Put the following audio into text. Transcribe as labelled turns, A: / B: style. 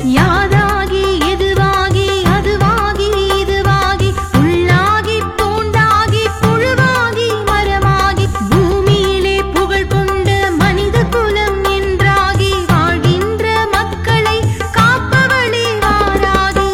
A: யாதாகி எதுவாகி அதுவாகி இதுவாகி புல்லாகி பூண்டாகி புழுவாகி மரமாகி பூமியிலே புகழ் கொண்ட மனித குலம் என்றாகி வாழ்கின்ற மக்களை காப்பவளே வாராகி.